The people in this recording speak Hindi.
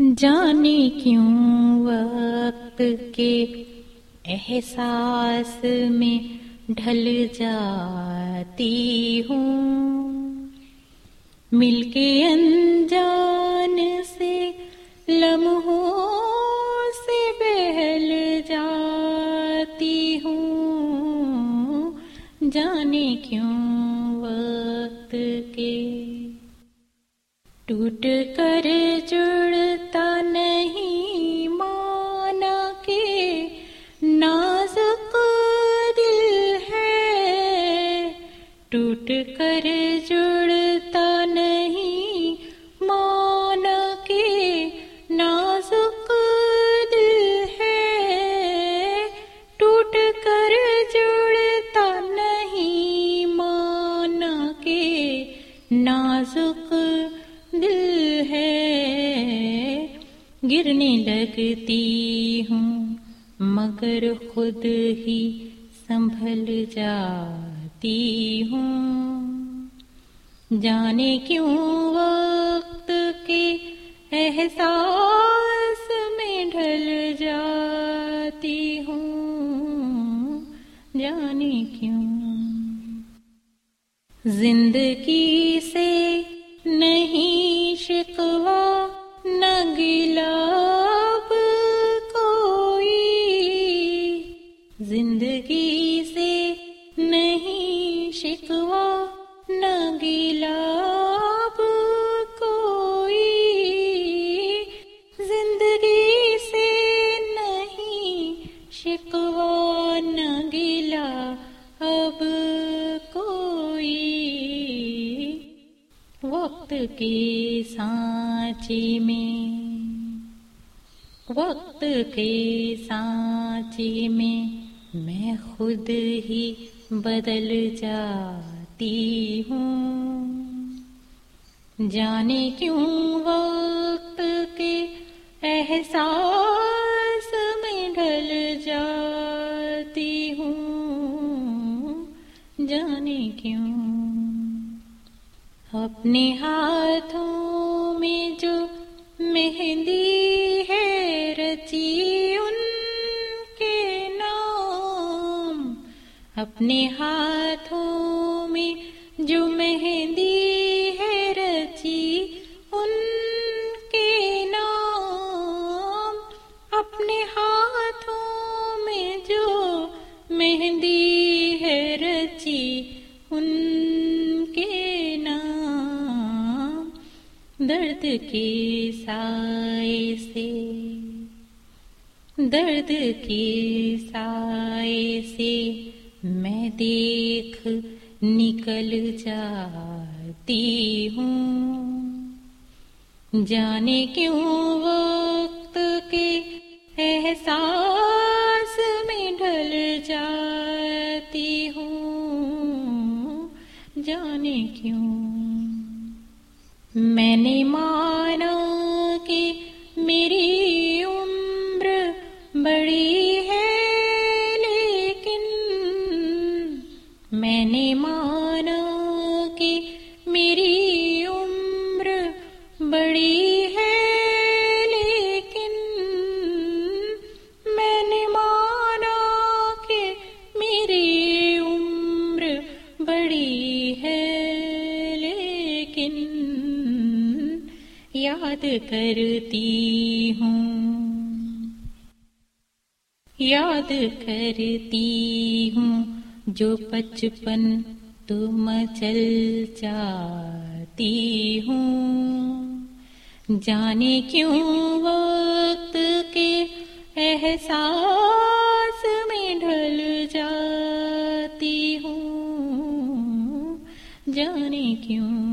जाने क्यों वक्त के एहसास में ढल जाती हूँ? मिलके अनजान से, लम्हों से बहल जाती हूँ। जाने क्यों वक्त के? टूट कर जुड़ता गिरने लगती हूँ, मगर खुद ही संभल जाती हूँ। जाने क्यों वक्त के एहसास में ढल जाती हूँ, जाने क्यों? ज़िंदगी से नहीं शिकवा न गिला अब कोई। वक्त के सांचे में, वक्त के सांचे में मैं खुद ही बदल जाती हूँ। जाने क्यों वक्त के एहसास जाने क्यों? अपने हाथों में जो मेहंदी है, रची उनके नाम। अपने हाथों में जो मेहंदी है, रची उनके नाम। अपने हाथों में जो मेहंदी दर्द के साए से, दर्द के साए से मैं देख निकल जाती हूँ। जाने क्यों वक्त के एहसास में ढल जाती हूँ? जाने क्यों मैंने माना कि मेरी उम्र बड़ी है, लेकिन मैंने माना कि मेरी उम्र बड़ी है, लेकिन मैंने माना कि मेरी उम्र बड़ी है, लेकिन याद करती हूँ। याद करती हूँ जो बचपन तुम चल जाती हूँ। जाने क्यों वक्त के एहसास में ढल जाती हूँ। जाने क्यों